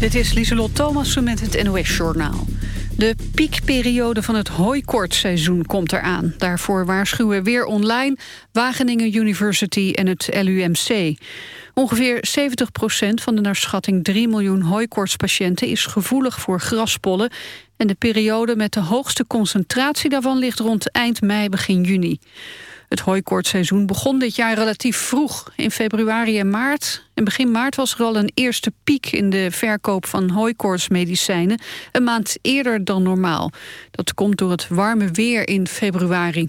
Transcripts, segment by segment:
Dit is Lieselot Thomassen met het NOS-journaal. De piekperiode van het hooikortseizoen komt eraan. Daarvoor waarschuwen Weer Online, Wageningen University en het LUMC. Ongeveer 70% van de naar schatting 3 miljoen hooikortspatiënten... is gevoelig voor graspollen... en de periode met de hoogste concentratie daarvan ligt rond eind mei, begin juni. Het hooikoortseizoen begon dit jaar relatief vroeg. In februari en maart. En begin maart was er al een eerste piek in de verkoop van hooikoortsmedicijnen. Een maand eerder dan normaal. Dat komt door het warme weer in februari.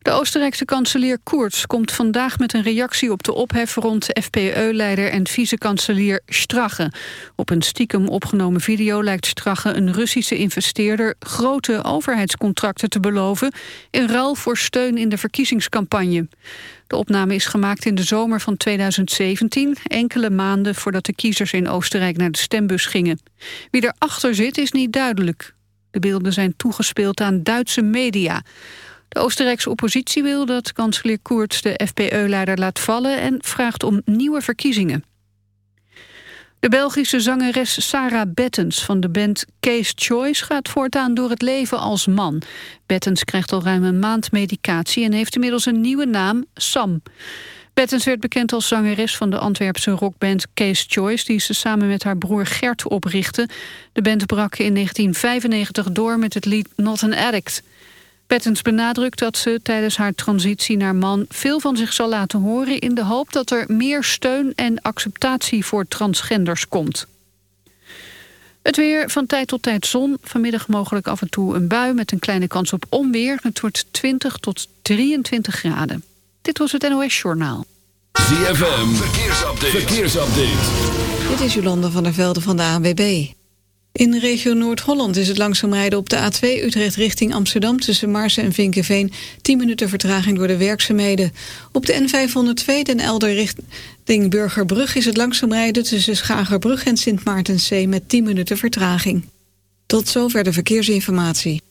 De Oostenrijkse kanselier Koerts komt vandaag met een reactie op de ophef rond FPE-leider en vice-kanselier Strache. Op een stiekem opgenomen video lijkt Strache een Russische investeerder grote overheidscontracten te beloven in ruil voor steun in de verkiezingscampagne. De opname is gemaakt in de zomer van 2017, enkele maanden voordat de kiezers in Oostenrijk naar de stembus gingen. Wie erachter zit is niet duidelijk. De beelden zijn toegespeeld aan Duitse media. De Oostenrijkse oppositie wil dat kanselier Koerts de FPE-leider laat vallen... en vraagt om nieuwe verkiezingen. De Belgische zangeres Sarah Bettens van de band Case Choice... gaat voortaan door het leven als man. Bettens krijgt al ruim een maand medicatie... en heeft inmiddels een nieuwe naam, Sam. Bettens werd bekend als zangeres van de Antwerpse rockband Case Choice... die ze samen met haar broer Gert oprichtte. De band brak in 1995 door met het lied Not an Addict... Bettens benadrukt dat ze tijdens haar transitie naar man... veel van zich zal laten horen in de hoop dat er meer steun en acceptatie voor transgenders komt. Het weer, van tijd tot tijd zon. Vanmiddag mogelijk af en toe een bui met een kleine kans op onweer. Het wordt 20 tot 23 graden. Dit was het NOS Journaal. ZFM, verkeersupdate. verkeersupdate. Dit is Jolanda van der Velde van de ANWB. In regio Noord-Holland is het langzaam rijden op de A2 Utrecht richting Amsterdam... tussen Marsen en Vinkenveen 10 minuten vertraging door de werkzaamheden. Op de N502 Den Elder richting Burgerbrug is het langzaam rijden... tussen Schagerbrug en Sint Maartenzee met 10 minuten vertraging. Tot zover de verkeersinformatie.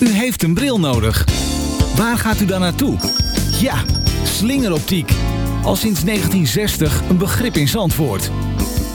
U heeft een bril nodig. Waar gaat u dan naartoe? Ja, slingeroptiek. Al sinds 1960 een begrip in Zandvoort.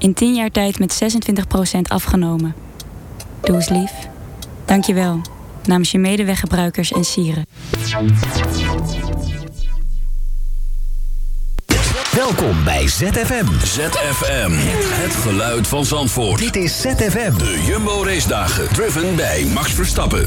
in 10 jaar tijd met 26% afgenomen. Doe eens lief. Dank je wel. Namens je medeweggebruikers en sieren. Welkom bij ZFM. ZFM, het geluid van Zandvoort. Dit is ZFM. De Jumbo Race Dagen, driven bij Max Verstappen.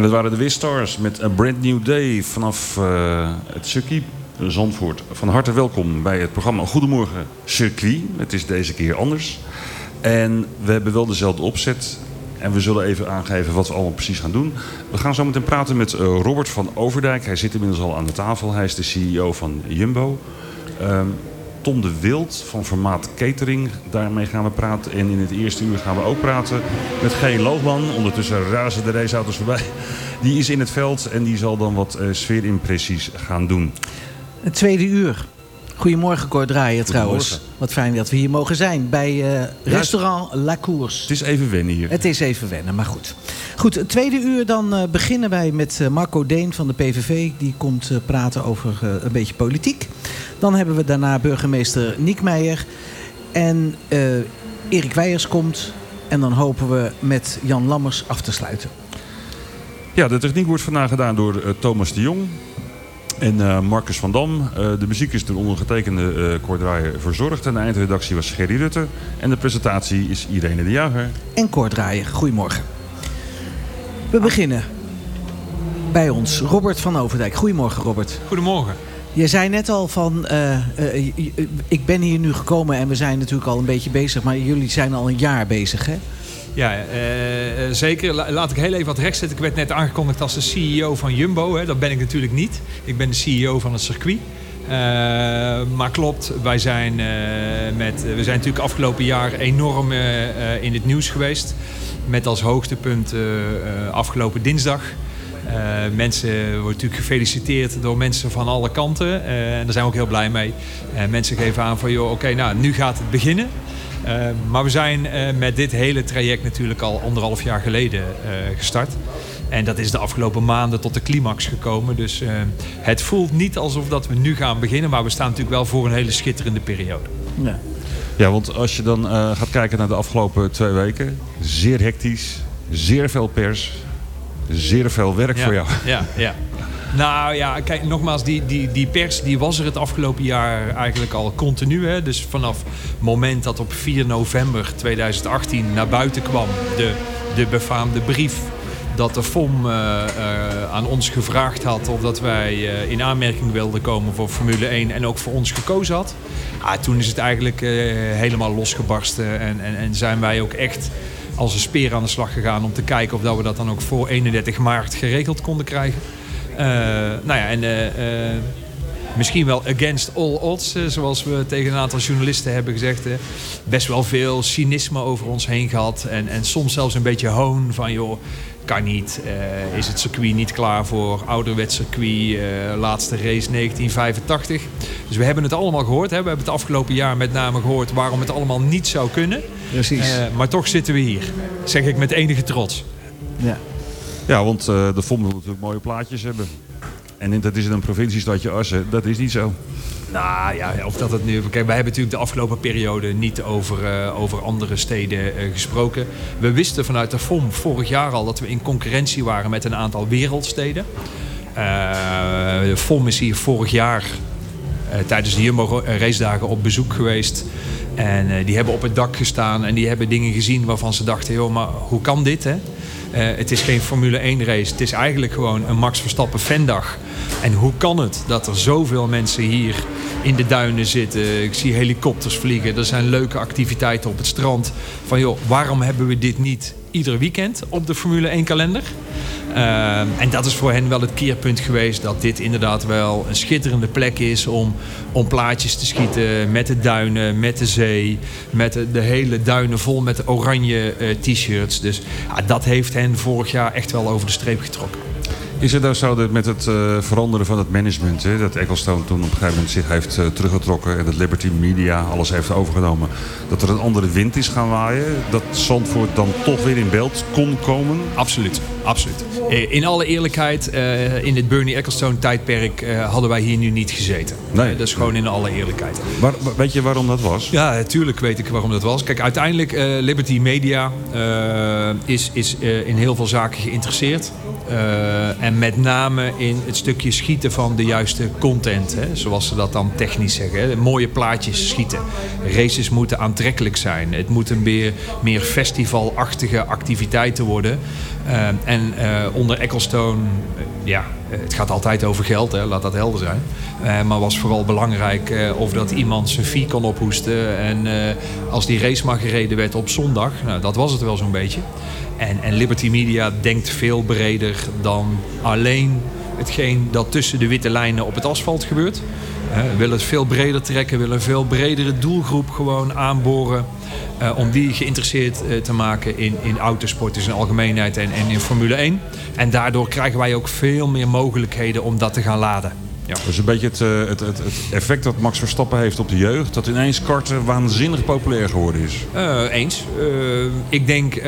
En dat waren de Wistars met A Brand New Day vanaf uh, het circuit Zandvoort. Van harte welkom bij het programma Goedemorgen Circuit. Het is deze keer anders. En we hebben wel dezelfde opzet. En we zullen even aangeven wat we allemaal precies gaan doen. We gaan zo meteen praten met uh, Robert van Overdijk. Hij zit inmiddels al aan de tafel. Hij is de CEO van Jumbo. Um, Tom de Wild van Formaat Catering. Daarmee gaan we praten. En in het eerste uur gaan we ook praten met G. Loogman. Ondertussen razen de raceauto's voorbij. Die is in het veld en die zal dan wat uh, sfeerimpressies gaan doen. Het tweede uur. Goedemorgen Cor Draaien trouwens. Wat fijn dat we hier mogen zijn bij uh, restaurant La Course. Het is even wennen hier. Het is even wennen, maar goed. Goed, het tweede uur dan uh, beginnen wij met Marco Deen van de PVV. Die komt praten over een beetje politiek. Dan hebben we daarna burgemeester Niek Meijer. En Erik Weijers komt. En dan hopen we met Jan Lammers af te sluiten. Ja, de techniek wordt vandaag gedaan door Thomas de Jong. En uh, Marcus van Dam. de muziek is door ondergetekende uh, Koordraaier verzorgd. En de eindredactie was Gerry Rutte. En de presentatie is Irene de Jager. En Koordraaier, goedemorgen. We beginnen bij ons. Robert van Overdijk. Goedemorgen Robert. Goedemorgen. Je zei net al van, uh, uh, ik ben hier nu gekomen en we zijn natuurlijk al een beetje bezig. Maar jullie zijn al een jaar bezig, hè? Ja, uh, zeker. Laat ik heel even wat recht zetten. Ik werd net aangekondigd als de CEO van Jumbo. Hè. Dat ben ik natuurlijk niet. Ik ben de CEO van het circuit. maar klopt, wij zijn, met, we zijn natuurlijk afgelopen jaar enorm in het nieuws geweest. Met als hoogtepunt afgelopen dinsdag mensen worden natuurlijk gefeliciteerd door mensen van alle kanten. En daar zijn we ook heel blij mee. Mensen geven aan van, joh, oké, nou, nu gaat het beginnen. Maar we zijn met dit hele traject natuurlijk al anderhalf jaar geleden gestart. En dat is de afgelopen maanden tot de climax gekomen. Dus het voelt niet alsof dat we nu gaan beginnen. Maar we staan natuurlijk wel voor een hele schitterende periode. Ja, ja want als je dan gaat kijken naar de afgelopen twee weken. Zeer hectisch, zeer veel pers zeer veel werk voor jou. Ja, ja. Nou ja, kijk, nogmaals, die, die, die pers die was er het afgelopen jaar eigenlijk al continu. Hè? Dus vanaf het moment dat op 4 november 2018 naar buiten kwam de, de befaamde brief dat de FOM aan ons gevraagd had of dat wij in aanmerking wilden komen voor Formule 1 en ook voor ons gekozen had. Ah, toen is het eigenlijk helemaal losgebarsten en, en, en zijn wij ook echt als een speer aan de slag gegaan om te kijken of dat we dat dan ook voor 31 maart geregeld konden krijgen. Nou ja, en misschien wel against all odds, eh, zoals we tegen een aantal journalisten hebben gezegd. Best wel veel cynisme over ons heen gehad. En, en soms zelfs een beetje hoon van joh, kan niet. Uh, is het circuit niet klaar voor ouderwets circuit, uh, laatste race 1985. Dus we hebben het allemaal gehoord. Hè. We hebben het afgelopen jaar met name gehoord waarom het allemaal niet zou kunnen. Precies. Uh, maar toch zitten we hier, zeg ik met enige trots. Ja, ja want de FOM wil natuurlijk mooie plaatjes hebben. En dat is in een provinciestadje Assen. Dat is niet zo. Nou ja, of dat het nu. Kijk, wij hebben natuurlijk de afgelopen periode niet over, uh, over andere steden uh, gesproken. We wisten vanuit de FOM vorig jaar al dat we in concurrentie waren met een aantal wereldsteden. De FOM is hier vorig jaar tijdens de Jumbo racedagen op bezoek geweest. En die hebben op het dak gestaan en die hebben dingen gezien waarvan ze dachten: joh, maar hoe kan dit? Hè? Het is geen Formule 1 race. Het is eigenlijk gewoon een Max Verstappen fandag. En hoe kan het dat er zoveel mensen hier in de duinen zitten? Ik zie helikopters vliegen. Er zijn leuke activiteiten op het strand. Van joh, waarom hebben we dit niet ieder weekend op de Formule 1 kalender? Uh, en dat is voor hen wel het keerpunt geweest dat dit inderdaad wel een schitterende plek is om, om plaatjes te schieten met de duinen, met de zee, met de, hele duinen vol met oranje uh, t-shirts. Dus dat heeft hen vorig jaar echt wel over de streep getrokken. Is het nou zo dat met het uh, veranderen van het management, hè, dat Ecclestone toen op een gegeven moment zich heeft uh, teruggetrokken en dat Liberty Media alles heeft overgenomen, dat er een andere wind is gaan waaien, dat Zandvoort dan toch weer in beeld kon komen? Absoluut, absoluut. Eh, in alle eerlijkheid, uh, in het Bernie Ecclestone tijdperk hadden wij hier nu niet gezeten. Nee. dat is gewoon in alle eerlijkheid. Waar, weet je waarom dat was? Ja, natuurlijk weet ik waarom dat was. Kijk, uiteindelijk Liberty Media is, is in heel veel zaken geïnteresseerd. en met name in het stukje schieten van de juiste content. Hè, zoals ze dat dan technisch zeggen. Hè. Mooie plaatjes schieten. Races moeten aantrekkelijk zijn. Het moeten meer, meer festivalachtige activiteiten worden. Uh, en uh, onder Ecclestone, ja, het gaat altijd over geld, hè, laat dat helder zijn. Uh, maar was vooral belangrijk of dat iemand zijn fee kon ophoesten. En als die race maar gereden werd op zondag, nou, dat was het wel zo'n beetje. En, en Liberty Media denkt veel breder dan alleen hetgeen dat tussen de witte lijnen op het asfalt gebeurt. We willen het veel breder trekken, willen een veel bredere doelgroep gewoon aanboren. Uh, om die geïnteresseerd uh, te maken in, in autosport in zijn algemeenheid en, en in Formule 1. En daardoor krijgen wij ook veel meer mogelijkheden om dat te gaan laden. Ja. Dus een beetje het, het, het, het, effect dat Max Verstappen heeft op de jeugd. Dat ineens karten waanzinnig populair geworden is. Uh, eens. Uh, ik denk,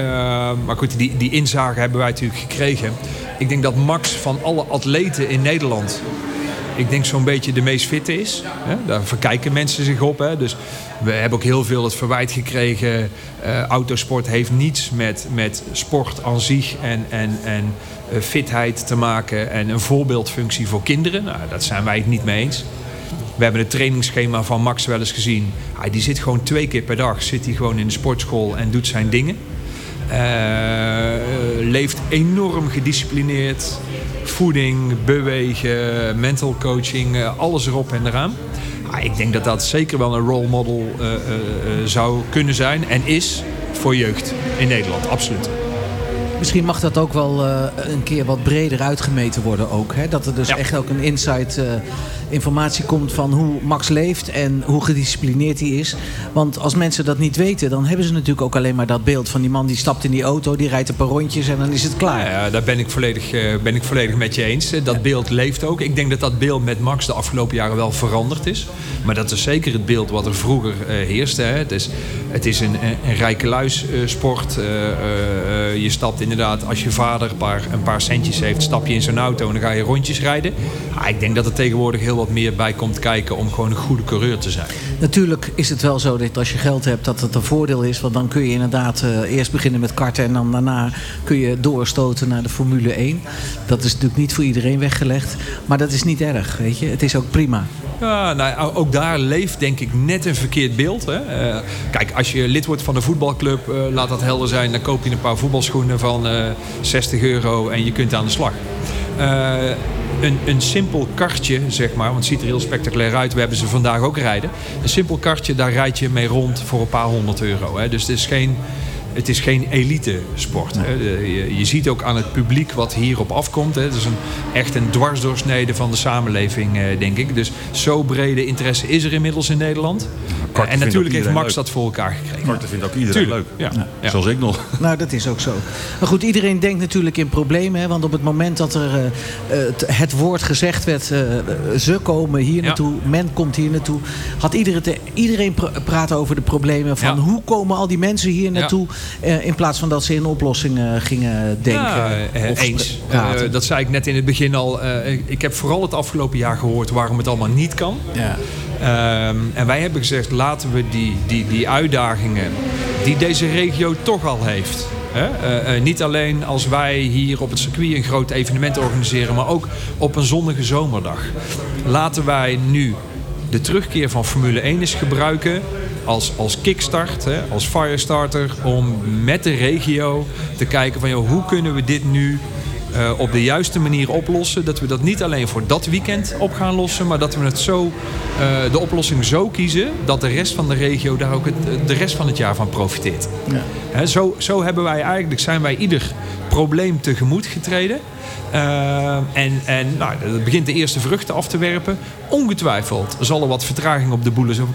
maar goed, die, die inzage hebben wij natuurlijk gekregen. Ik denk dat Max van alle atleten in Nederland ik denk zo'n beetje de meest fitte is. Daar verkijken mensen zich op. Hè? Dus we hebben ook heel veel het verwijt gekregen. Uh, autosport heeft niets met, met sport aan zich en, en, en uh, fitheid te maken. En een voorbeeldfunctie voor kinderen. Nou, dat zijn wij het niet mee eens. We hebben het trainingsschema van Max wel eens gezien. Hij die zit gewoon twee keer per dag zit hij gewoon in de sportschool en doet zijn dingen. Uh, leeft enorm gedisciplineerd. Voeding, bewegen, mental coaching, uh, alles erop en eraan. Ah, ik denk dat dat zeker wel een role model zou kunnen zijn en is voor jeugd in Nederland, absoluut. Misschien mag dat ook wel uh, een keer wat breder uitgemeten worden ook. Hè? Dat er dus ja. echt ook een insight uh, informatie komt van hoe Max leeft en hoe gedisciplineerd hij is. Want als mensen dat niet weten, dan hebben ze natuurlijk ook alleen maar dat beeld van die man die stapt in die auto, die rijdt een paar rondjes en dan is het klaar. Ja, daar ben ik volledig, uh, ben ik volledig met je eens. Dat ja. beeld leeft ook. Ik denk dat dat beeld met Max de afgelopen jaren wel veranderd is. Maar dat is zeker het beeld wat er vroeger heerste. Hè? Het, is, het is een, een, een rijke luissport. je stapt inderdaad, als je vader een paar, centjes heeft, stap je in zo'n auto en dan ga je rondjes rijden. Ah, ik denk dat er tegenwoordig heel wat meer bij komt kijken om gewoon een goede coureur te zijn. Natuurlijk is het wel zo dat als je geld hebt dat het een voordeel is. Want dan kun je inderdaad uh, eerst beginnen met karten en dan daarna kun je doorstoten naar de Formule 1. Dat is natuurlijk niet voor iedereen weggelegd. Maar dat is niet erg, weet je. Het is ook prima. Ja, nou, ook daar leeft denk ik net een verkeerd beeld. Hè. Uh, kijk, als je lid wordt van een voetbalclub, uh, laat dat helder zijn. Dan koop je een paar voetbalschoenen van uh, 60 euro en je kunt aan de slag. Een, een, simpel kartje, zeg maar, want het ziet er heel spectaculair uit. We hebben ze vandaag ook rijden. Een simpel kartje, daar rijd je mee rond voor een paar honderd euro. Hè. Dus het is geen het is geen elite sport. Hè. Je, je, ziet ook aan het publiek wat hierop afkomt. Hè. Het is een, echt een dwarsdoorsnede van de samenleving, eh, denk ik. Dus zo brede interesse is er inmiddels in Nederland. en natuurlijk heeft Max dat voor elkaar gekregen. Karten vindt ook iedereen leuk. Ja. Ja. Zoals ik nog. Nou, dat is ook zo. Maar goed, iedereen denkt natuurlijk in problemen. Hè, want op het moment dat er uh, het, het, woord gezegd werd... Uh, ze komen hier naartoe, men komt hier naartoe... had iedereen, iedereen praten over de problemen van... hoe komen al die mensen hier naartoe... Uh, in plaats van dat ze in oplossingen gingen denken. Ja, of eens. Uh, dat zei ik net in het begin al. ik heb vooral het afgelopen jaar gehoord waarom het allemaal niet kan. Ja. Um, en wij hebben gezegd, laten we die, die, die uitdagingen die deze regio toch al heeft. Hè? Uh, uh, niet alleen als wij hier op het circuit een groot evenement organiseren, maar ook op een zonnige zomerdag. Laten wij nu de terugkeer van Formule 1 eens gebruiken als, als kickstart, hè, als firestarter, om met de regio te kijken van joh, hoe kunnen we dit nu uh, op de juiste manier oplossen. Dat we dat niet alleen voor dat weekend op gaan lossen, maar dat we het zo, uh, de oplossing zo kiezen dat de rest van de regio daar ook het, de rest van het jaar van profiteert. Ja. He, zo, zo hebben wij eigenlijk, zijn wij ieder probleem tegemoet getreden. Uh, en en nou, dat begint de eerste vruchten af te werpen. Ongetwijfeld zal er wat vertraging op de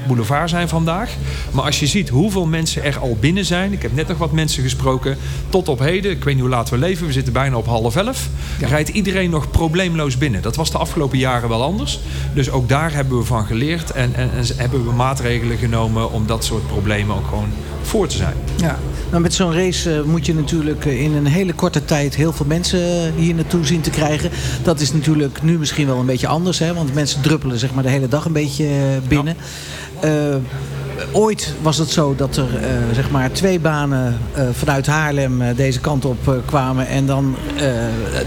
boulevard zijn vandaag. Maar als je ziet hoeveel mensen er al binnen zijn. Ik heb net nog wat mensen gesproken. Tot op heden, ik weet niet hoe laat we leven. We zitten bijna op half elf. Ja. Rijdt iedereen nog probleemloos binnen. Dat was de afgelopen jaren wel anders. Dus ook daar hebben we van geleerd. En, en, en hebben we maatregelen genomen om dat soort problemen ook gewoon voor te zijn. Ja, nou met zo'n race uh, moet je natuurlijk in een hele korte tijd heel veel mensen hier naartoe zien te krijgen. Dat is natuurlijk nu misschien wel een beetje anders. Hè, want mensen druppelen zeg maar, de hele dag een beetje binnen. Ja. Ooit was het zo dat er uh, zeg maar twee banen uh, vanuit Haarlem uh, deze kant op kwamen. En dan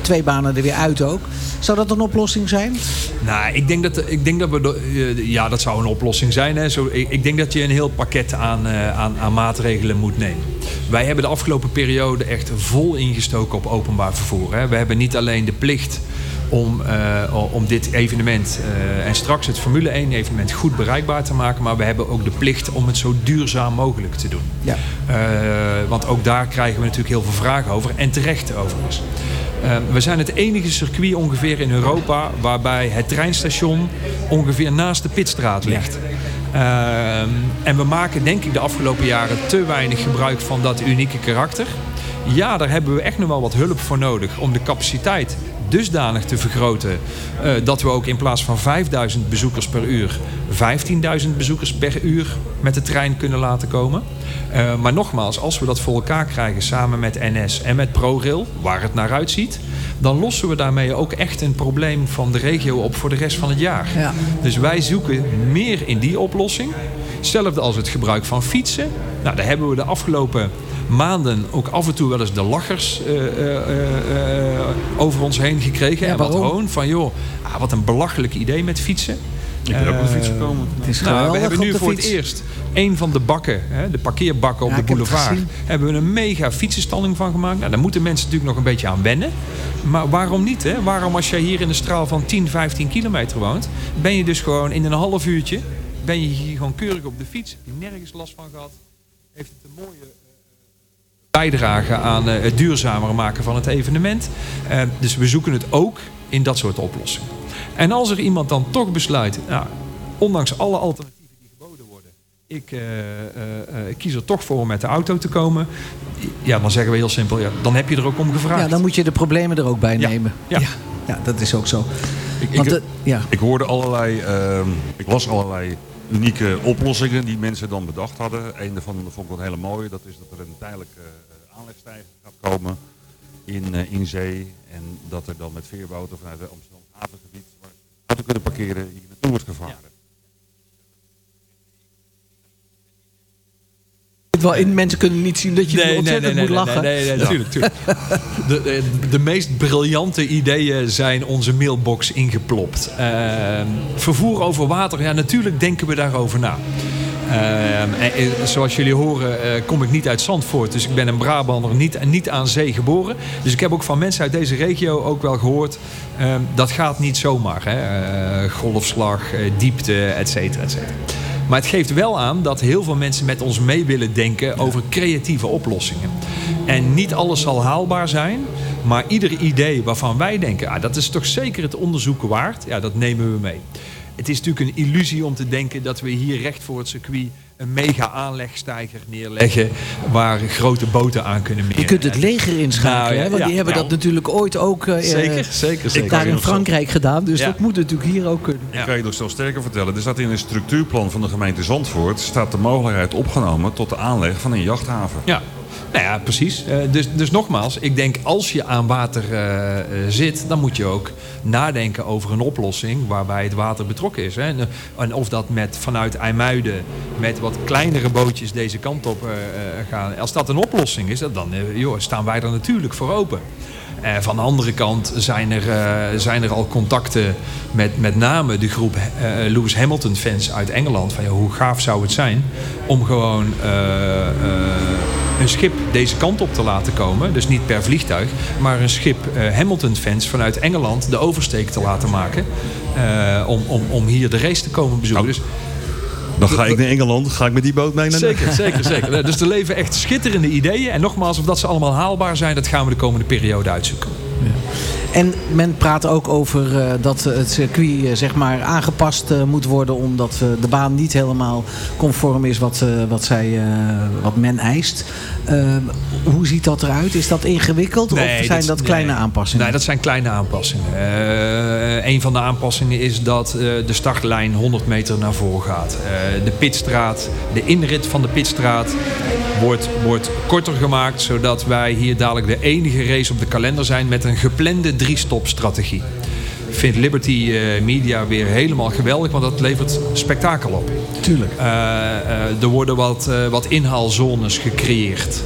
twee banen er weer uit ook. Zou dat een oplossing zijn? Nou, ik denk dat, ik denk dat we... ja, dat zou een oplossing zijn. Hè. Zo, ik, ik denk dat je een heel pakket aan, aan, aan maatregelen moet nemen. Wij hebben de afgelopen periode echt vol ingestoken op openbaar vervoer. Hè. We hebben niet alleen de plicht om, uh, om dit evenement uh, en straks het Formule 1 evenement goed bereikbaar te maken. Maar we hebben ook de plicht om het zo duurzaam mogelijk te doen. Ja. Uh, want ook daar krijgen we natuurlijk heel veel vragen over. En terecht overigens. we zijn het enige circuit ongeveer in Europa waarbij het treinstation ongeveer naast de pitstraat ligt. Ja. en we maken denk ik de afgelopen jaren te weinig gebruik van dat unieke karakter. Ja, daar hebben we echt nog wel wat hulp voor nodig om de capaciteit dusdanig te vergroten uh, dat we ook in plaats van 5000 bezoekers per uur 15.000 bezoekers per uur met de trein kunnen laten komen. Uh, maar nogmaals, als we dat voor elkaar krijgen samen met NS en met ProRail, waar het naar uitziet, dan lossen we daarmee ook echt een probleem van de regio op voor de rest van het jaar. Ja. Dus wij zoeken meer in die oplossing. Hetzelfde als het gebruik van fietsen. Nou, daar hebben we de afgelopen maanden ook af en toe wel eens de lachers uh, uh, uh, over ons heen gekregen. Ja, en wat hoon van, joh, ah, wat een belachelijk idee met fietsen. Ik ben ook op de fiets gekomen. Het is nou, we hebben nu voor fiets. het eerst een van de bakken, hè, de parkeerbakken op Ja, de boulevard, hebben we een mega fietsenstalling van gemaakt. Nou, daar moeten mensen natuurlijk nog een beetje aan wennen. Maar waarom niet? Hè? Waarom als jij hier in een straal van 10, 15 kilometer woont, ben je dus gewoon in een half uurtje, ben je hier gewoon keurig op de fiets. Heb je nergens last van gehad. Heeft het een mooie eh, bijdrage aan eh, het duurzamer maken van het evenement. Eh, dus we zoeken het ook in dat soort oplossingen. En als er iemand dan toch besluit, nou, ondanks alle alternatieven die geboden worden, ik, eh, eh, eh, ik kies er toch voor om met de auto te komen. Ja, dan zeggen we heel simpel, ja, dan heb je er ook om gevraagd. Ja, dan moet je de problemen er ook bij nemen. Ja. ja. Ja, dat is ook zo. Ik, Want ik, de- ja. ik hoorde allerlei, ehm, ik las allerlei unieke oplossingen die mensen dan bedacht hadden. Een daarvan vond ik wel hele mooie. Dat is dat er een tijdelijke eh, aanlegstijger gaat komen in, eh, in zee. En dat er dan met veerboten vanuit het Amsterdam havengebied waar auto kunnen parkeren hier naartoe wordt gevaren. In mensen kunnen niet zien dat je nee, ontzettend nee, nee, moet lachen. Nee, nee, natuurlijk. De, de, de, meest briljante ideeën zijn onze mailbox ingeplopt. Uh, vervoer over water, ja, natuurlijk denken we daarover na. Uh, zoals jullie horen uh, kom ik niet uit Zandvoort. Dus ik ben een Brabander, niet, niet aan zee geboren. Dus ik heb ook van mensen uit deze regio ook wel gehoord... Uh, dat gaat niet zomaar. Hè? golfslag, diepte, et cetera, et cetera. Maar het geeft wel aan dat heel veel mensen met ons mee willen denken over creatieve oplossingen. En niet alles zal haalbaar zijn. Maar ieder idee waarvan wij denken, ah, dat is toch zeker het onderzoeken waard. Ja, dat nemen we mee. Het is natuurlijk een illusie om te denken dat we hier recht voor het circuit een mega aanlegstijger neerleggen waar grote boten aan kunnen meren. Je kunt het leger inschakelen, nou, want die hebben dat natuurlijk ooit ook uh, zeker, zeker, zeker. daar in Frankrijk gedaan. Dus dat moet natuurlijk hier ook kunnen. Ik kan je nog zo sterker vertellen. Er staat in een structuurplan van de gemeente Zandvoort staat de mogelijkheid opgenomen tot de aanleg van een jachthaven. Ja, nou ja, precies. Uh, dus, dus nogmaals, ik denk als je aan water uh, zit, dan moet je ook nadenken over een oplossing waarbij het water betrokken is. Hè. En, of dat met vanuit IJmuiden met wat kleinere bootjes deze kant op gaan. Als dat een oplossing is, dan joh, staan wij er natuurlijk voor open. Uh, van de andere kant zijn er, uh, zijn er al contacten met met name de groep uh, Lewis Hamilton fans uit Engeland. Van, ja, hoe gaaf zou het zijn om gewoon een schip deze kant op te laten komen. Dus niet per vliegtuig. Maar een schip Hamilton fans vanuit Engeland de oversteek te laten maken. Om, om, om hier de race te komen bezoeken. Dus, dan ga ik naar Engeland, ga ik met die boot mee naar Zeker, zeker, zeker. Dus er leven echt schitterende ideeën. En nogmaals, of dat ze allemaal haalbaar zijn, dat gaan we de komende periode uitzoeken. Ja. En men praat ook over uh, dat het circuit uh, zeg maar aangepast uh, moet worden omdat de baan niet helemaal conform is wat, wat, zij, wat men eist. hoe ziet dat eruit? Is dat ingewikkeld nee, of zijn dat, dat kleine nee, aanpassingen? Nee, dat zijn kleine aanpassingen. een van de aanpassingen is dat de startlijn 100 meter naar voren gaat. de pitstraat, de inrit van de pitstraat wordt, wordt korter gemaakt zodat wij hier dadelijk de enige race op de kalender zijn met een geplande drie-stop-strategie. Vindt Liberty uh, Media weer helemaal geweldig, want dat levert spektakel op. Tuurlijk. Uh, uh, er worden wat, wat inhaalzones gecreëerd.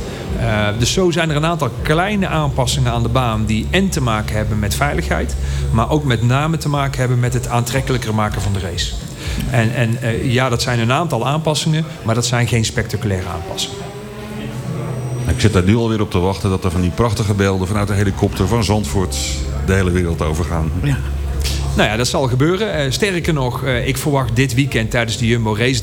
dus zo zijn er een aantal kleine aanpassingen aan de baan die en te maken hebben met veiligheid, maar ook met name te maken hebben met het aantrekkelijker maken van de race. En, en ja, dat zijn een aantal aanpassingen, maar dat zijn geen spectaculaire aanpassingen. Ik zit daar nu alweer op te wachten dat er van die prachtige beelden vanuit de helikopter van Zandvoort de hele wereld overgaan. Ja. Nou ja, dat zal gebeuren. Uh, sterker nog, uh, ik verwacht dit weekend tijdens de Jumbo Race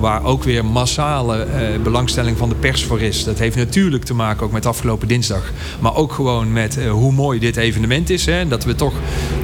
waar ook weer massale belangstelling van de pers voor is. Dat heeft natuurlijk te maken ook met afgelopen dinsdag. Maar ook gewoon met hoe mooi dit evenement is. Hè. Dat we toch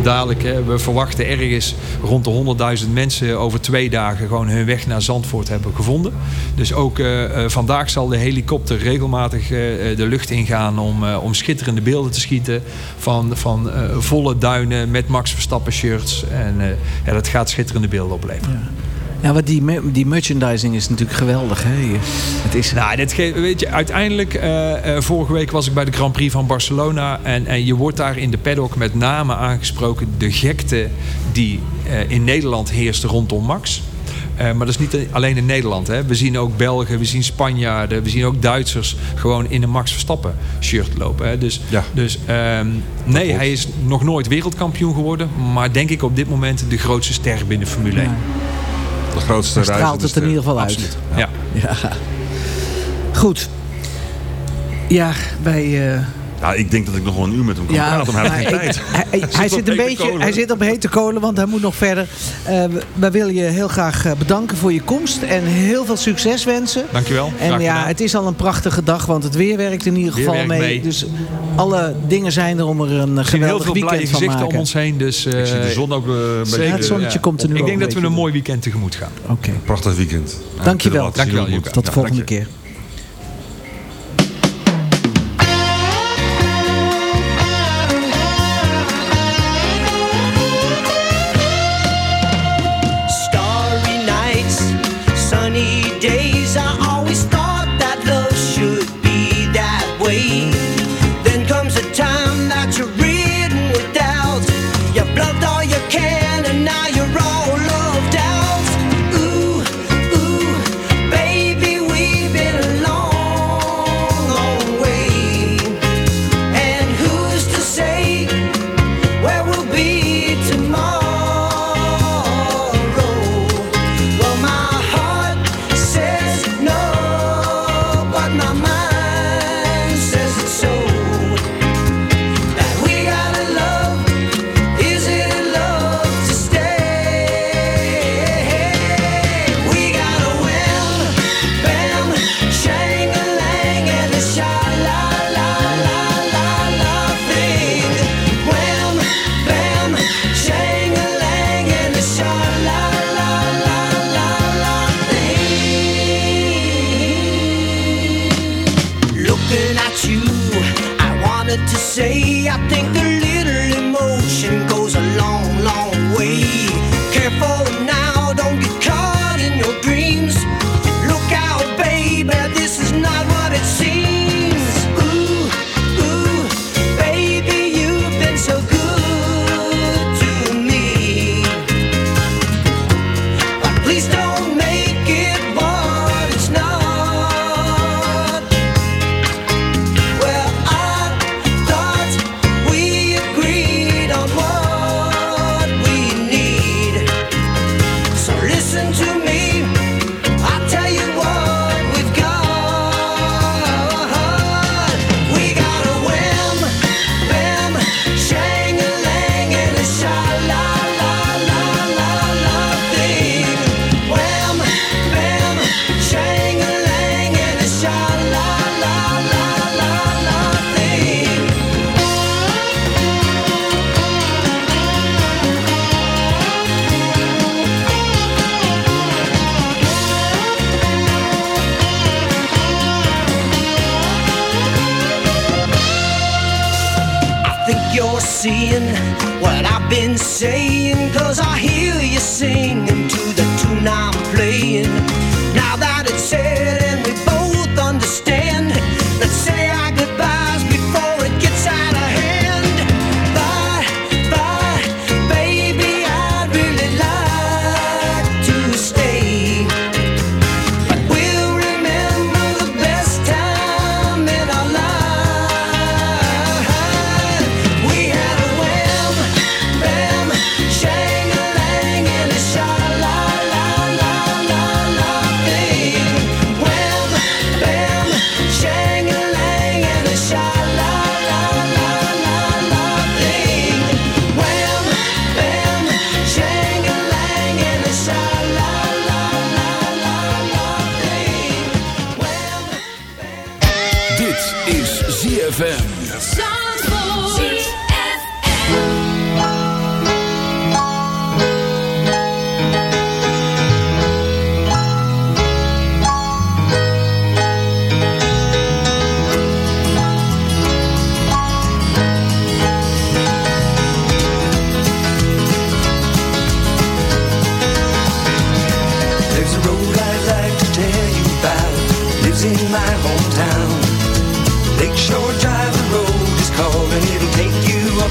dadelijk, we verwachten ergens rond de 100.000 mensen... over twee dagen gewoon hun weg naar Zandvoort hebben gevonden. Dus ook vandaag zal de helikopter regelmatig de lucht ingaan... om, om schitterende beelden te schieten van, van volle duinen met Max Verstappen shirts. En ja, dat gaat schitterende beelden opleveren. Ja, maar die, die merchandising is natuurlijk geweldig. Hè? Het is... Nou, dit weet je, uiteindelijk, uh, uh, vorige week was ik bij de Grand Prix van Barcelona. En, en je wordt daar in de paddock met name aangesproken de gekte die uh, in Nederland heerst rondom Max. Uh, maar dat is niet alleen in Nederland. Hè. We zien ook Belgen, we zien Spanjaarden, we zien ook Duitsers gewoon in een Max Verstappen shirt lopen. Hè. Dus, ja. dus um, nee, hij is nog nooit wereldkampioen geworden. Maar denk ik op dit moment de grootste ster binnen Formule 1. Ja. De grootste Hij straalt het in ieder geval uit. Ja. ja. Goed. Ja, wij... Uh ja, ik denk dat ik nog wel een uur met hem kan ja, praten, maar hij heeft geen tijd. Hij, hij, hij zit een beetje, hij zit op hete kolen, want hij moet nog verder. Uh, we willen je heel graag eh, bedanken voor je komst en heel veel succes wensen. Dankjewel. En ja, het is al een prachtige dag, want het weer werkt in ieder geval mee. mee. Dus alle dingen zijn er om er een geweldig weekend van te maken. heel veel gezichten om ons heen, dus uh, ik zie de zon ook uh, ja, het zonnetje komt er nu Ik denk dat we een mooi weekend tegemoet gaan. Oké. Okay. Prachtig weekend. Dankjewel. Dankjewel. Tot de volgende keer.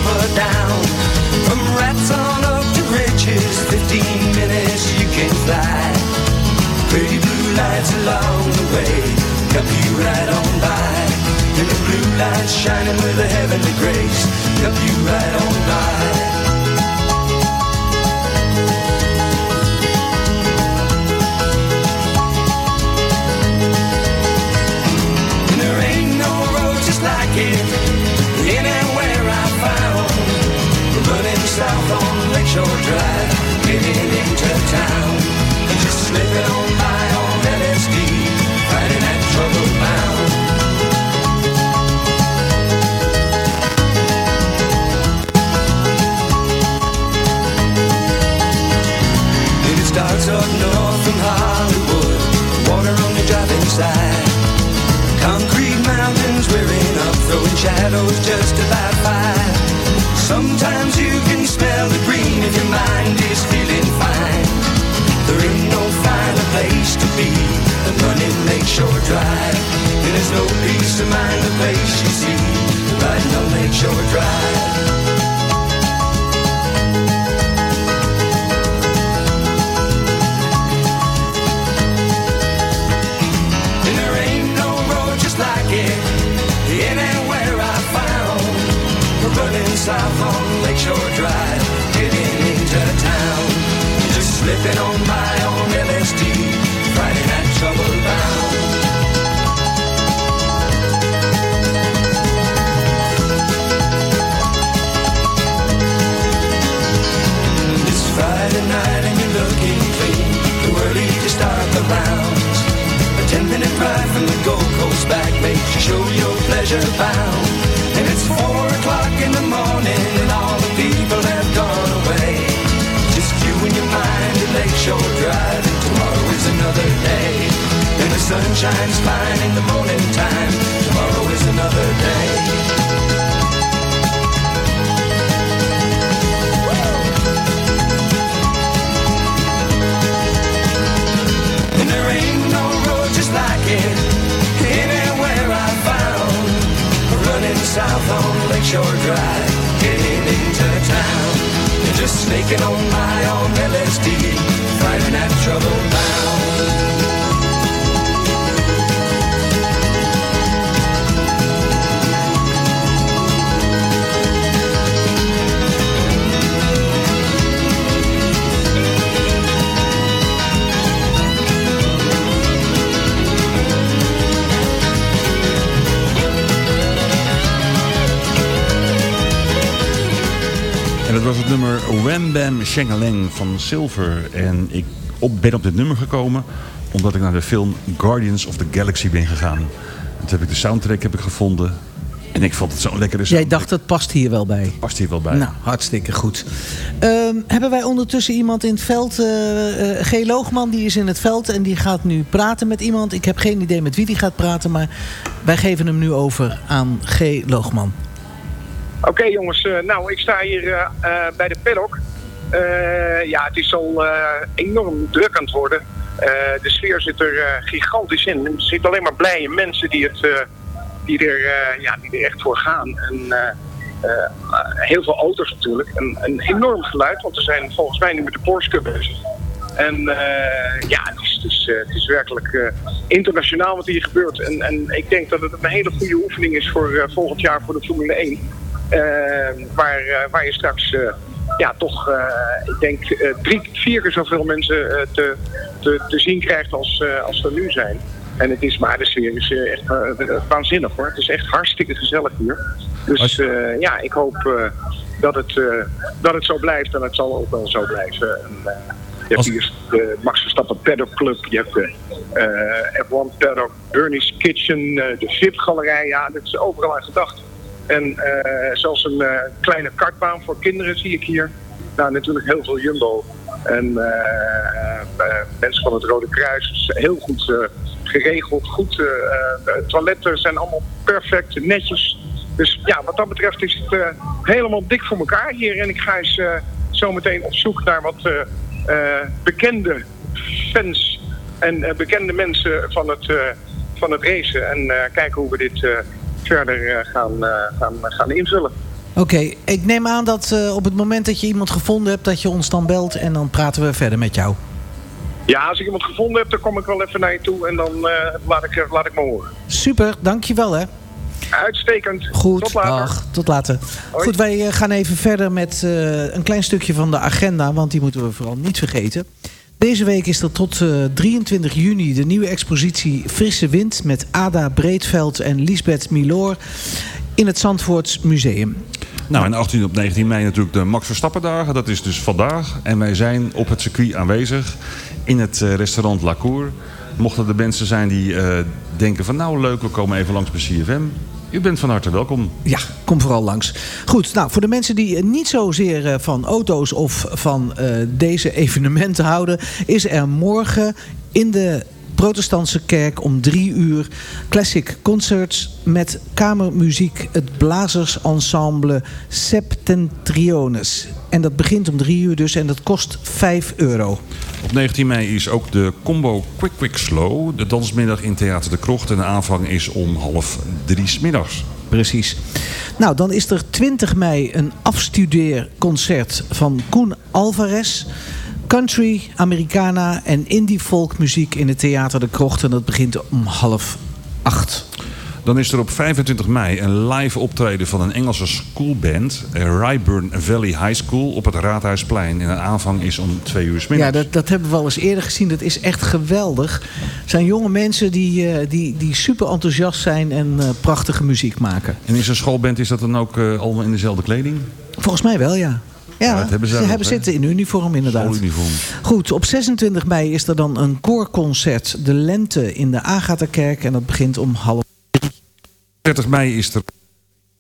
Or down. From rats on up to riches, 15 minutes you can fly. Pretty blue lights along the way, help you right on by. And the blue lights shining with a heavenly grace, help you right on by. South on Lakeshore Drive, getting into town. Just slipping on by on LSD, riding that trouble bound. It starts up north from Hollywood, water on the driving side. Concrete mountains rearing up, throwing shadows just about five. Sometimes you can smell the green if your mind is feeling fine. There ain't no finer place to be than running Lakeshore Drive. And there's no peace of mind the place you see riding on Lakeshore Drive. We're south on Lakeshore Drive, getting into town. Just slipping on by on LSD, Friday night trouble bound. It's Friday night and you're looking clean, too early to start the rounds. A ten minute ride from the Gold Coast back makes you show your pleasure bound. sun shines fine in the morning time. Tomorrow is another day. And there ain't no road just like it anywhere I found. Running south on Lakeshore Drive, getting into town. And just sneaking on my own LSD, finding that trouble bound. Dat was het nummer Wham Bam Shangaleng van Silver. En ik op, ben op dit nummer gekomen omdat ik naar de film Guardians of the Galaxy ben gegaan. En toen heb ik de soundtrack heb ik gevonden. En ik vond het zo'n lekkere Jij dacht dat past hier wel bij. Past hier wel bij. Nou, hartstikke goed. Ehm, hebben wij ondertussen iemand in het veld? eh, G. Loogman, die is in het veld en die gaat nu praten met iemand. Ik heb geen idee met wie die gaat praten, maar wij geven hem nu over aan G. Loogman. Oké jongens, eh, nou ik sta hier eh, eh, bij de paddock. Ja, het is al enorm druk aan het worden. De sfeer zit er gigantisch in. Er zitten alleen maar blije mensen die, het, die, er, ja, die er echt voor gaan. En, heel veel auto's natuurlijk. En een enorm geluid, want we zijn volgens mij nu met de Porsche bezig. En ja, het is, het het is werkelijk internationaal wat hier gebeurt. En, en ik denk dat het een hele goede oefening is voor volgend jaar voor de Formule 1. Eh, waar, eh, waar je straks eh, ja, toch, eh, ik denk, drie, vier keer zoveel mensen te, te, te zien krijgt als, als er nu zijn. En het is maar, de sfeer is echt waanzinnig hoor. Het is echt hartstikke gezellig hier. Dus ja, ik hoop dat, het, dat het zo blijft en het zal ook wel zo blijven. En, je hebt hier de Max Verstappen Paddock Club, je hebt de eh, F1 Paddock, Bernie's Kitchen, de VIP-galerij. Ja, dat is overal aan gedacht. En eh, zelfs een eh, kleine kartbaan voor kinderen zie ik hier. Nou, natuurlijk heel veel Jumbo. En eh, mensen van het Rode Kruis. Heel goed geregeld. Goed, toiletten zijn allemaal perfect, netjes. Dus ja, wat dat betreft is het helemaal dik voor elkaar hier. En ik ga eens eh, zo meteen op zoek naar wat bekende fans en bekende mensen van het, van het racen. En kijken hoe we dit verder eh, gaan, eh, gaan, gaan invullen. Oké, ik neem aan dat eh, op het moment dat je iemand gevonden hebt... dat je ons dan belt en dan praten we verder met jou. Ja, als ik iemand gevonden heb, dan kom ik wel even naar je toe en dan laat, ik, laat ik me horen. Super, dankjewel hè. Uitstekend. Goed, Tot later. dag. Tot later. Goed, wij gaan even verder met een klein stukje van de agenda, want die moeten we vooral niet vergeten. Deze week is er tot eh, 23 juni de nieuwe expositie Frisse Wind met Ada Breedveld en Lisbeth Miloor in het Zandvoorts Museum. Nou, en 18 op 19 mei natuurlijk de Max Verstappen dagen. Dat is dus vandaag. En wij zijn op het circuit aanwezig in het eh, restaurant La Cour. Mochten er mensen zijn die eh, denken van nou leuk, we komen even langs bij CFM. U bent van harte welkom. Ja, kom vooral langs. Goed, nou voor de mensen die eh, niet zozeer eh, van auto's of van eh, deze evenementen houden, is er morgen in de protestantse kerk om drie uur classic concerts met kamermuziek, het blazersensemble Septentriones. En dat begint om drie uur dus en dat kost 5 euro. Op 19 mei is ook de combo Quick Quick Slow. De dansmiddag in Theater de Krocht. En de aanvang is om half drie 's middags. Precies. Nou, dan is er 20 mei een afstudeerconcert van Koen Alvarez. Country, Americana en indie folkmuziek in het Theater de Krocht. En dat begint om half acht. Dan is er op 25 mei een live optreden van een Engelse schoolband. eh, Ryburn Valley High School op het Raadhuisplein. En de aanvang is om twee uur 's middags. Ja, dat, dat hebben we al eens eerder gezien. Dat is echt geweldig. Het zijn jonge mensen die, eh, die, die super enthousiast zijn en eh, prachtige muziek maken. En in zo'n schoolband is dat dan ook allemaal in dezelfde kleding? Volgens mij wel, ja. Ja, hebben ze hebben zitten in uniform inderdaad. Schooluniform. Goed, op 26 mei is er dan een koorconcert De Lente in de Agatha-kerk. En dat begint om half 30 mei is er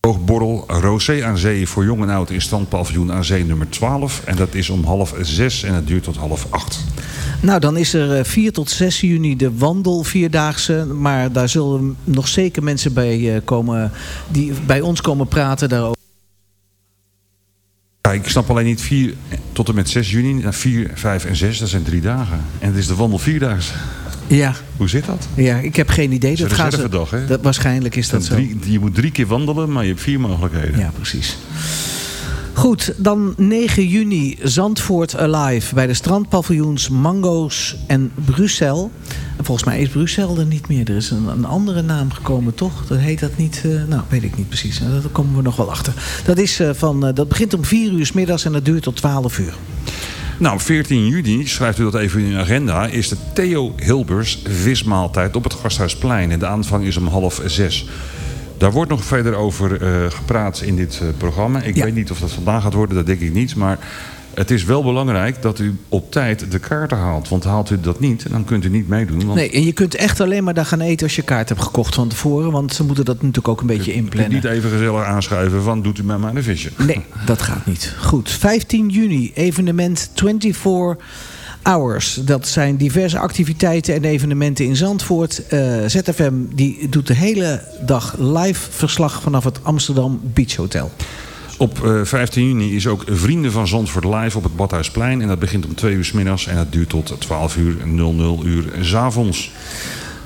hoogborrel Rosé aan Zee voor jong en oud in standpaviljoen aan Zee nummer 12. En dat is om half zes en het duurt tot half acht. Nou, dan is er eh, 4 tot 6 juni de wandel vierdaagse. Maar daar zullen nog zeker mensen bij eh, komen die bij ons komen praten daarover. Ja, ik snap alleen niet 4 tot en met 6 juni. 4, 5 en 6, dat zijn drie dagen. En het is de wandel vierdaagse. Ja. Hoe zit dat? Ja, ik heb geen idee. Dat gaan ze, hè? dat, waarschijnlijk is dat zo. Je moet drie keer wandelen, maar je hebt vier mogelijkheden. Ja, precies. Goed, dan 9 juni Zandvoort Alive bij de strandpaviljoens Mango's en Brussel. En volgens mij is Brussel er niet meer. Er is een, een andere naam gekomen, toch? Dat heet dat niet? eh, nou, weet ik niet precies. Nou, Daar komen we nog wel achter. Dat, is, eh, van, eh, dat begint om 4 uur s middags en dat duurt tot 12 uur. Nou, 14 juni, schrijft u dat even in uw agenda, is de Theo Hilbers vismaaltijd op het Gasthuisplein. En de aanvang is om half zes. Daar wordt nog verder over eh, gepraat in dit eh, programma. Ik weet niet of dat vandaag gaat worden, dat denk ik niet. Maar het is wel belangrijk dat u op tijd de kaarten haalt. Want haalt u dat niet, dan kunt u niet meedoen. Want Nee, en je kunt echt alleen maar daar gaan eten als je kaart hebt gekocht van tevoren. Want ze moeten dat natuurlijk ook een beetje inplannen. niet even gezellig aanschuiven van doet u mij maar een visje. Nee, dat gaat niet. Goed, 15 juni, evenement 24 Hours. Dat zijn diverse activiteiten en evenementen in Zandvoort. Eh, ZFM die doet de hele dag live verslag vanaf het Amsterdam Beach Hotel. Op eh, 15 juni is ook Vrienden van Zandvoort live op het Badhuisplein. En dat begint om 2 uur s middags en dat duurt tot 12 uur 00 uur s avonds.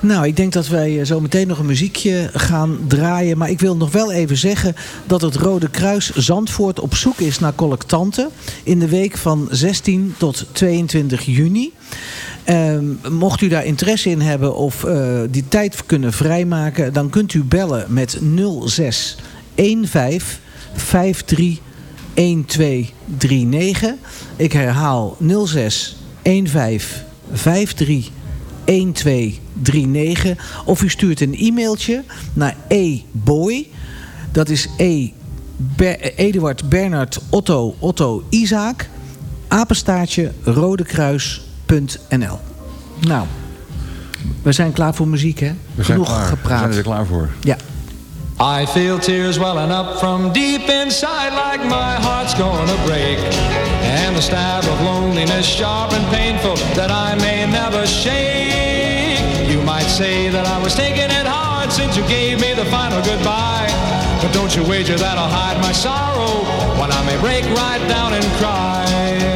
Nou, ik denk dat wij eh, zo meteen nog een muziekje gaan draaien. Maar ik wil nog wel even zeggen dat het Rode Kruis Zandvoort op zoek is naar collectanten. In de week van 16 tot 22 juni. Ehm, mocht u daar interesse in hebben of eh, die tijd kunnen vrijmaken... dan kunt u bellen met 06 15 53 1239. Ik herhaal 06 15 53 1239. Of u stuurt een e-mailtje naar eboy. Dat is E. Ber- Eduard Bernard Otto Otto Isaac. Apenstaartje rodekruis.nl Nou, we zijn klaar voor muziek hè? We Genoeg klaar. gepraat. We zijn er klaar voor. Ja. I feel tears welling up from deep inside like my heart's gonna break. And the stab of loneliness sharp and painful that I may never shake. You might say that I was taking it hard since you gave me the final goodbye. But don't you wager that I'll hide my sorrow when I may break right down and cry.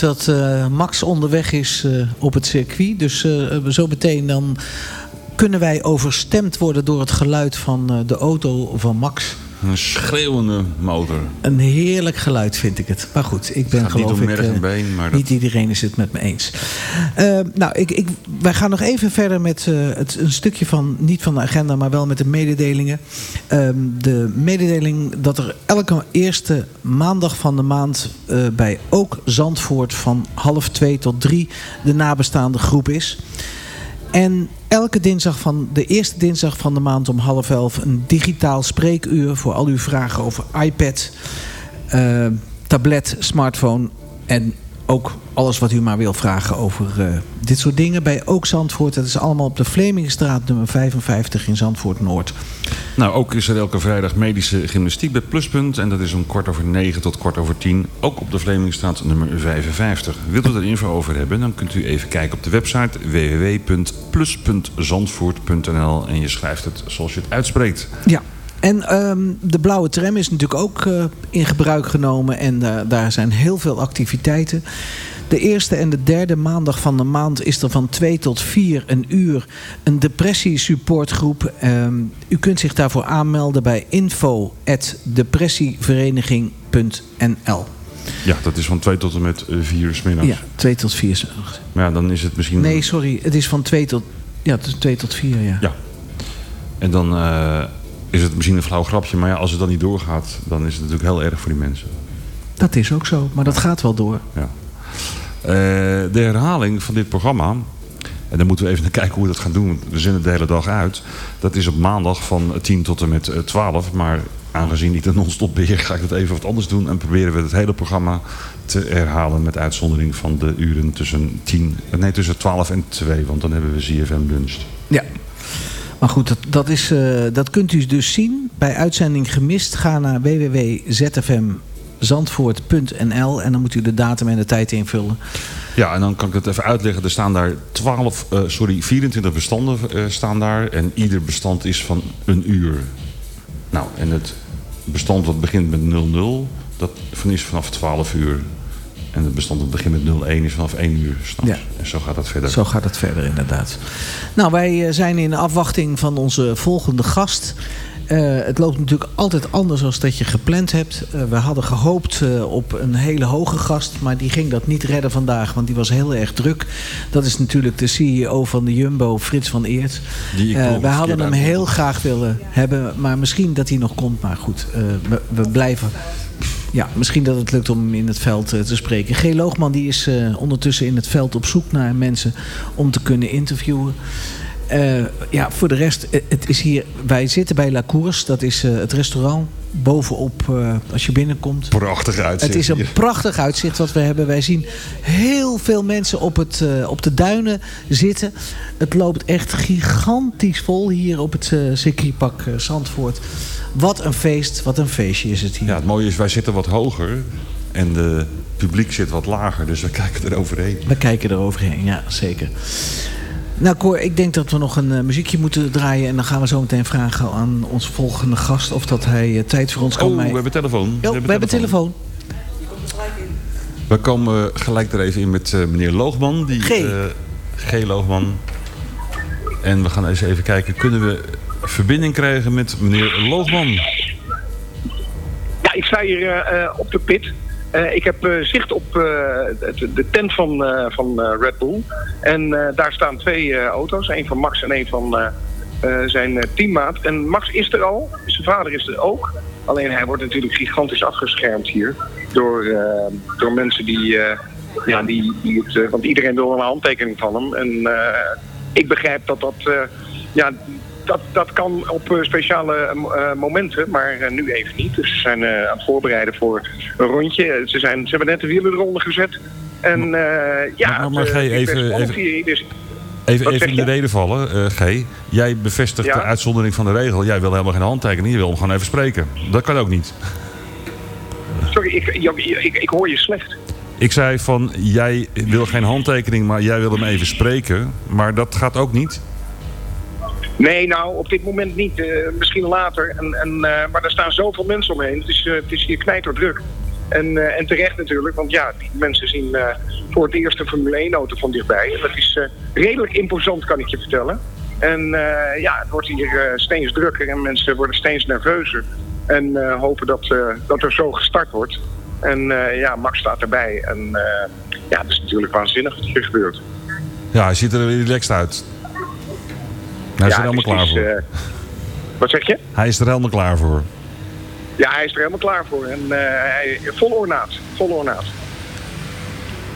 Dat eh, Max onderweg is eh, op het circuit. Dus eh, zo meteen dan kunnen wij overstemd worden door het geluid van de auto van Max. Een schreeuwende motor. Een heerlijk geluid vind ik het. Maar goed, ik ben niet geloof ik... eh, been, maar dat- Niet iedereen is het met me eens. Eh, nou, ik, ik, wij gaan nog even verder met eh, het, een stukje van, niet van de agenda, maar wel met de mededelingen. Ehm, de mededeling dat er elke eerste maandag van de maand bij ook Zandvoort van half twee tot drie de nabestaande groep is. En elke dinsdag van de eerste dinsdag van de maand om half elf een digitaal spreekuur voor al uw vragen over iPad, eh, tablet, smartphone en ook alles wat u maar wil vragen over eh, dit soort dingen. Bij Ook Zandvoort, dat is allemaal op de Vlemingstraat nummer 55 in Zandvoort Noord. Nou, ook is er elke vrijdag medische gymnastiek bij Pluspunt. En dat is om kwart over negen tot kwart over tien. Ook op de Vlemingstraat nummer 55. Wilt u er info over hebben, dan kunt u even kijken op de website www.plus.zandvoort.nl. En je schrijft het zoals je het uitspreekt. Ja. En ehm, de blauwe tram is natuurlijk ook eh, in gebruik genomen. En eh, daar zijn heel veel activiteiten. De eerste en de derde maandag van de maand is er van 2 tot 4 een uur een depressiesupportgroep. Ehm, u kunt zich daarvoor aanmelden bij info.depressievereniging.nl Ja, dat is van twee tot en met eh, vier uur 's middags. Ja, 2 tot 4. Maar ja, dan is het misschien... Nee, sorry. Het is van 2 tot, ja, het is 2 tot 4, ja. Ja. En dan eh, is het misschien een flauw grapje. Maar ja, als het dan niet doorgaat, dan is het natuurlijk heel erg voor die mensen. Dat is ook zo, maar dat gaat wel door. Ja. Eh, de herhaling van dit programma... En dan moeten we even naar kijken hoe we dat gaan doen. We zenden de hele dag uit. Dat is op maandag van 10 tot en met eh, 12. Maar aangezien ik de non-stop beheer, ga ik dat even wat anders doen. En proberen we het hele programma te herhalen. Met uitzondering van de uren tussen, 10, eh, nee, tussen 12 en 2. Want dan hebben we ZFM lunch. Ja. Maar goed, dat, dat, is, eh, dat kunt u dus zien bij uitzending gemist. Ga naar www.zfmzandvoort.nl en dan moet u de datum en de tijd invullen. Ja, en dan kan ik het even uitleggen. Er staan daar 12, eh, sorry, 24 bestanden eh, staan daar. En ieder bestand is van een uur. Nou, en het bestand wat begint met 00, dat is vanaf 12 uur. En het bestand dat begint met 01 is vanaf 1 uur s'nachts. Ja. En zo gaat dat verder. Zo gaat het verder inderdaad. Nou, wij eh, zijn in afwachting van onze volgende gast. Eh, het loopt natuurlijk altijd anders dan dat je gepland hebt. Eh, we hadden gehoopt eh, op een hele hoge gast, maar die ging dat niet redden vandaag, want die was heel erg druk. Dat is natuurlijk de CEO van de Jumbo, Frits van Eert. Die een hadden hem heel graag willen hebben, maar misschien dat hij nog komt. Maar goed, we, we blijven. Ja, misschien dat het lukt om in het veld eh, te spreken. G. Loogman die is eh, ondertussen in het veld op zoek naar mensen om te kunnen interviewen. Eh, ja, voor de rest, eh, het is hier, wij zitten bij La Course. Dat is eh, het restaurant bovenop als je binnenkomt. Prachtig uitzicht Het is een hier. prachtig uitzicht wat we hebben. Wij zien heel veel mensen op, het, op de duinen zitten. Het loopt echt gigantisch vol hier op het circuitpark eh, Zandvoort. Wat een feest, wat een feestje is het hier. Ja, het mooie is, wij zitten wat hoger. En de publiek zit wat lager. Dus we kijken er overheen. We kijken er overheen, ja, zeker. Nou Cor, ik denk dat we nog een eh, muziekje moeten draaien. En dan gaan we zo meteen vragen aan onze volgende gast... of dat hij eh, tijd voor ons kan Oh, mij- we hebben telefoon. Oh, we hebben telefoon. We komen gelijk er even in met eh, meneer Loogman. Die, G. eh, G. Loogman. En we gaan eens even kijken, kunnen we verbinding krijgen met meneer Loogman? Ja, ik sta hier op de pit. Eh, ik heb eh, zicht op eh, de, tent van, van Red Bull. En daar staan twee auto's. Een van Max en een van zijn teammaat. En Max is er al. Zijn vader is er ook. Alleen hij wordt natuurlijk gigantisch afgeschermd hier. Door, door mensen die... ja, die, die het, want iedereen wil een handtekening van hem. En ik begrijp dat dat... ja, dat, dat kan op eh, speciale eh, momenten, maar eh, nu even niet. Dus ze zijn eh, aan het voorbereiden voor een rondje. Ze, zijn, ze hebben net de wielen eronder gezet. En eh, ja, maar- G, eh, even- even- hier, dus- Even, in de reden vallen, eh, G. Jij bevestigt Ja? de uitzondering van de regel. Jij wil helemaal geen handtekening, je wil hem gewoon even spreken. Dat kan ook niet. Sorry, ik, ja, ik, ik hoor je slecht. Ik zei van, jij wil geen handtekening, maar jij wil hem even spreken. Maar dat gaat ook niet. Nee, nou, op dit moment niet. Eh, misschien later. En, en, eh, maar er staan zoveel mensen omheen. Het is, eh, het is hier knijterdruk. En, en terecht natuurlijk, want ja, die mensen zien voor het eerst een Formule 1 auto van dichtbij. En dat is redelijk imposant, kan ik je vertellen. En ja, het wordt hier steeds drukker en mensen worden steeds nerveuzer. En hopen dat, dat er zo gestart wordt. En ja, Max staat erbij. En ja, het is natuurlijk waanzinnig wat hier gebeurt. Ja, hij ziet er relaxed uit. Hij is Ja, er helemaal klaar is, voor. eh, wat zeg je? Hij is er helemaal klaar voor. Ja, hij is er helemaal klaar voor. En eh, hij, vol ornaat. Vol ornaat.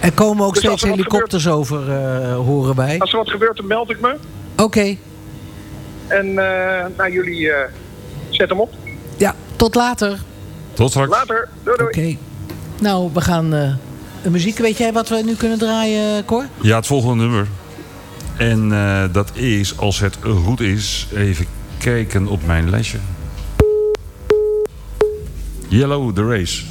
Er komen ook Dus steeds er helikopters over, eh, horen wij. Als er wat gebeurt, dan meld ik me. Oké, En eh nou, jullie eh, zet hem op. ja, tot later. Tot straks. Later. Doei doei. Oké. Nou, we gaan eh, een muziek. Weet jij wat we nu kunnen draaien, Cor? Ja, het volgende nummer. En eh, dat is, als het goed is, even kijken op mijn lijstje. Yellow, The Race.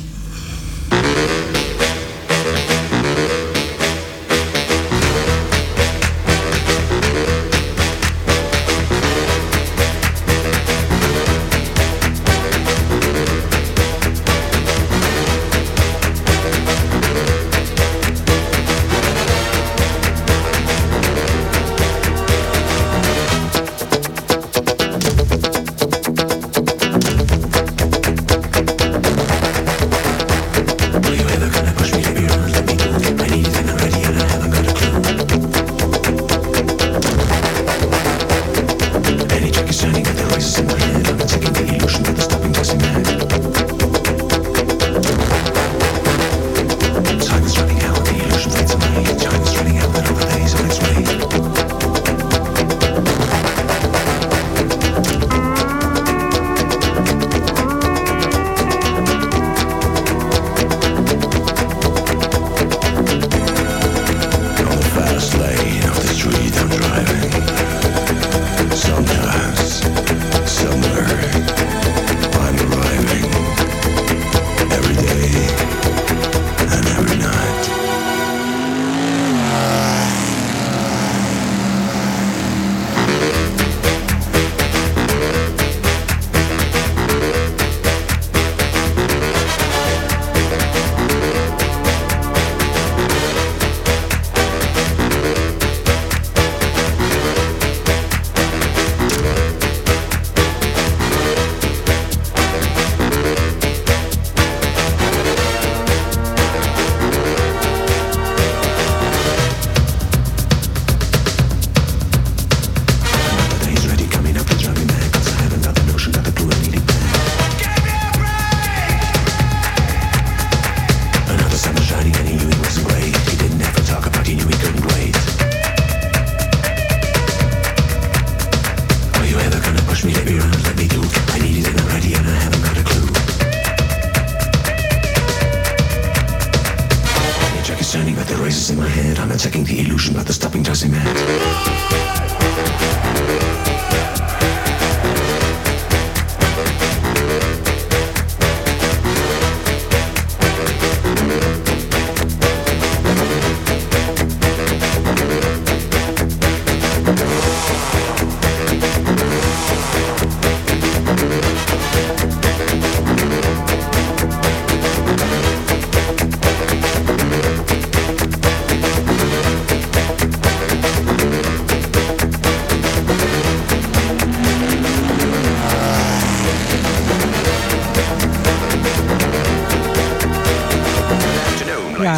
about the stopping Jesse man.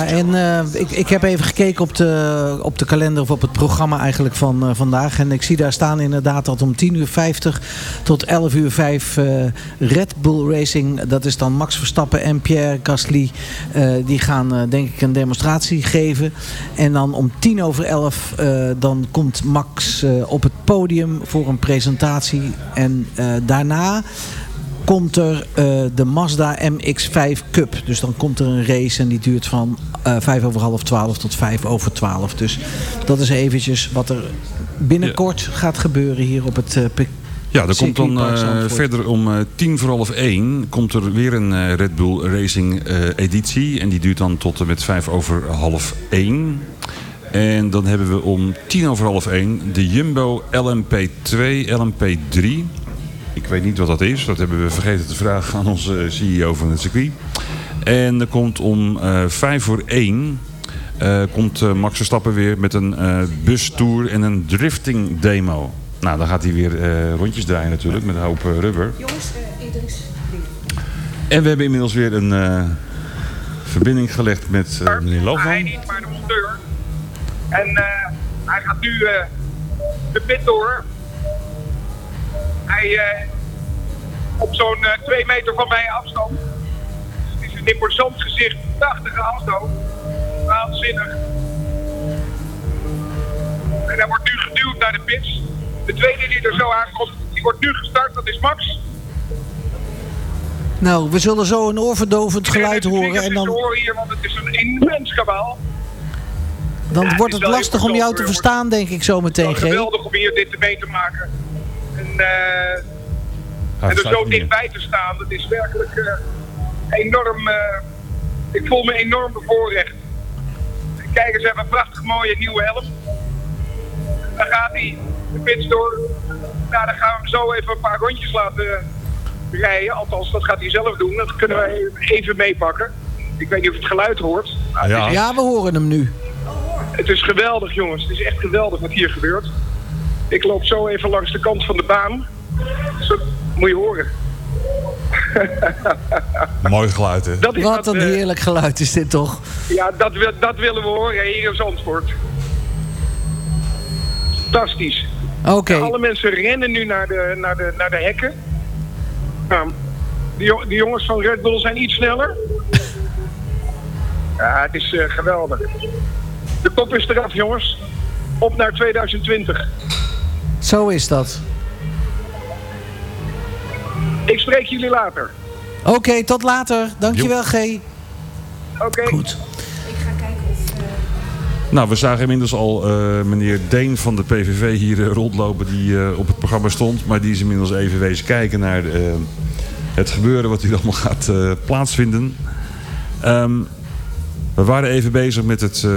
En eh, ik, ik heb even gekeken op de, op de kalender of op het programma eigenlijk van eh, vandaag. En ik zie daar staan inderdaad dat om 10 uur 50 tot 11 uur 5 eh, Red Bull Racing. Dat is dan Max Verstappen en Pierre Gasly. die gaan denk ik een demonstratie geven. En dan om 10 over 11 eh, dan komt Max op het podium voor een presentatie. En daarna komt er eh, de Mazda MX-5 Cup. Dus dan komt er een race en die duurt van eh 5 over half 12 tot 5 over 12. Dus dat is eventjes wat er binnenkort gaat gebeuren hier op het eh, Ja, er komt dan verder om eh, tien voor half één komt er weer een Red Bull Racing editie. En die duurt dan tot en met vijf over half één. En dan hebben we om tien over half één de Jumbo LMP2, LMP3. Ik weet niet wat dat is. Dat hebben we vergeten te vragen aan onze CEO van het circuit. En er komt om uh, vijf voor één... Uh, komt uh, Max Verstappen weer met een bustour en een drifting demo. Nou, dan gaat hij weer rondjes draaien natuurlijk met een hoop rubber. Jongens, er is En we hebben inmiddels weer een verbinding gelegd met meneer Loofman. Hij niet, maar de monteur. En hij gaat nu de pit door. Hij op zo'n twee meter van mij afstand een imposant gezicht, prachtige auto. Waanzinnig. En hij wordt nu geduwd naar de pits. De tweede die er zo aankomt, die wordt nu gestart, dat is Max. Nou, we zullen zo een oorverdovend geluid horen. En dan... horen hier, want het is een immens kabaal. Dan wordt het, lastig om jou te verstaan, denk ik, zo meteen, Het is geweldig om hier dit mee te maken. En, uh, en er zo dichtbij te staan, dat is werkelijk... Uh, enorm, uh, ik voel me enorm bevoorrecht. Kijk eens, hebben een prachtig mooie nieuwe helm. Dan gaat hij de pits door. Nou, dan gaan we hem zo even een paar rondjes laten rijden. Althans, dat gaat hij zelf doen. Dat kunnen we even meepakken. Ik weet niet of het geluid hoort. ja. ja, we horen hem nu. Het is geweldig, jongens. Het is echt geweldig wat hier gebeurt. Ik loop zo even langs de kant van de baan. Zo, moet je horen. Mooi geluid, hè? Dat Wat een heerlijk geluid is dit toch? Ja, dat, dat willen we horen hier in Zandvoort. Fantastisch. Oké. Alle mensen rennen nu naar de, naar de, naar de hekken. Nou, die, die jongens van Red Bull zijn iets sneller. Ja, het is uh, geweldig. De kop is eraf, jongens. Op naar 2020. Zo is dat. Ik spreek jullie later. Oké, tot later. Dankjewel, G. Oké. Goed. Ik ga kijken of... Uh... Nou, we zagen inmiddels al uh, meneer Deen van de PVV hier uh, rondlopen die op het programma stond. Maar die is inmiddels even wezen kijken naar het gebeuren wat hier allemaal gaat plaatsvinden. Um, we waren even bezig met het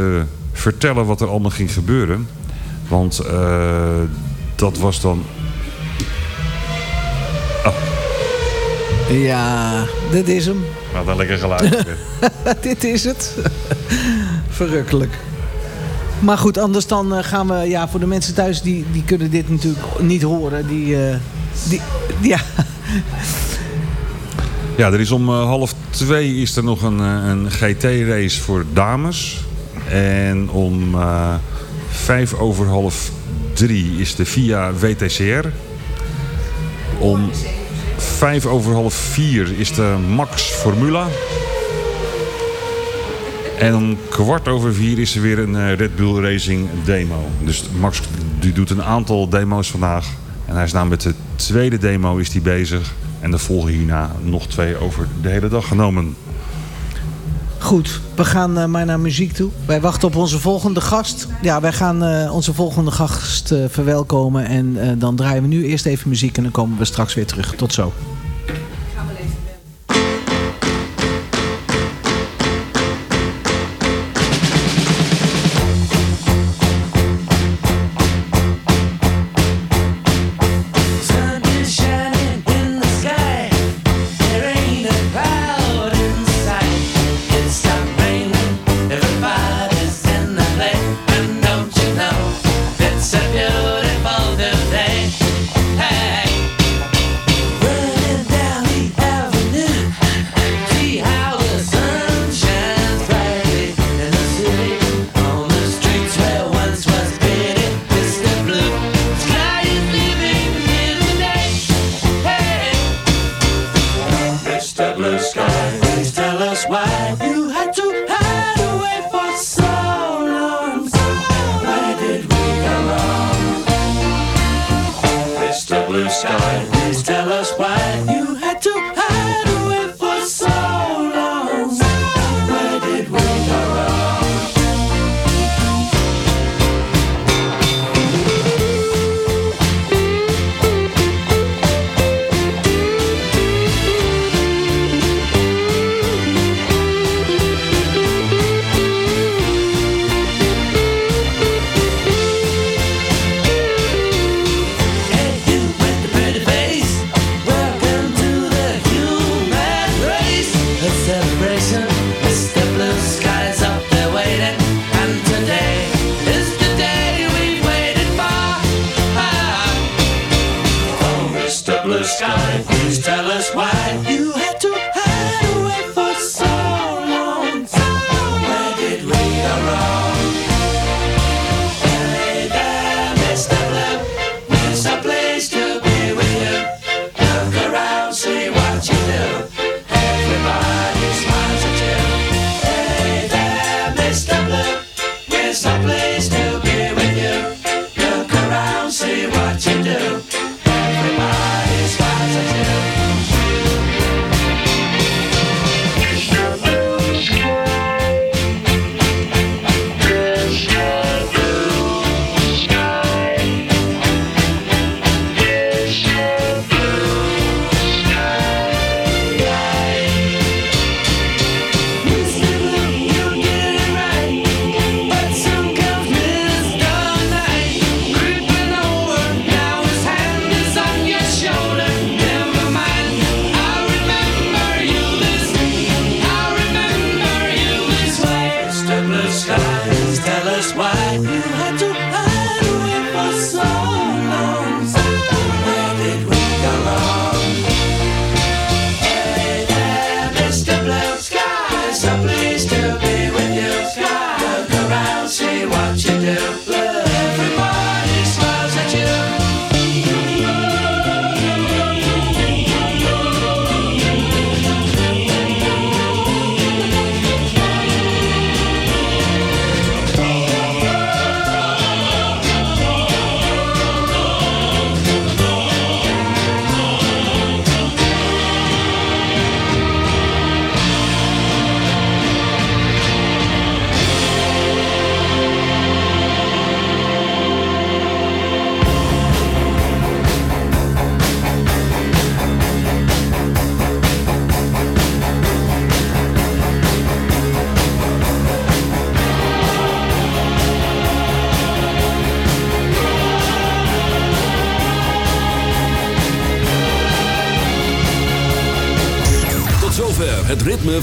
vertellen wat er allemaal ging gebeuren. Want dat was dan Ja, dit is hem. Wat een lekker geluid. dit is het. Verrukkelijk. Maar goed, anders dan eh, gaan we... Ja, voor de mensen thuis, die, die kunnen dit natuurlijk niet horen. Die, uh, die, ja. Ja, er is om uh, half twee is er nog een, een GT-race voor dames. En om vijf over half drie is de VIA WTCR. Om vijf over half vier is de Max Formula. En om kwart over vier is er weer een eh, Red Bull Racing demo. Dus Max die doet een aantal demo's vandaag. En hij is namelijk met de tweede demo is die bezig. En er volgen hierna nog twee over de hele dag genomen. Goed, we gaan uh, maar naar muziek toe. Wij wachten op onze volgende gast. Ja, wij gaan uh, onze volgende gast uh, verwelkomen. En dan draaien we nu eerst even muziek en dan komen we straks weer terug. Tot zo.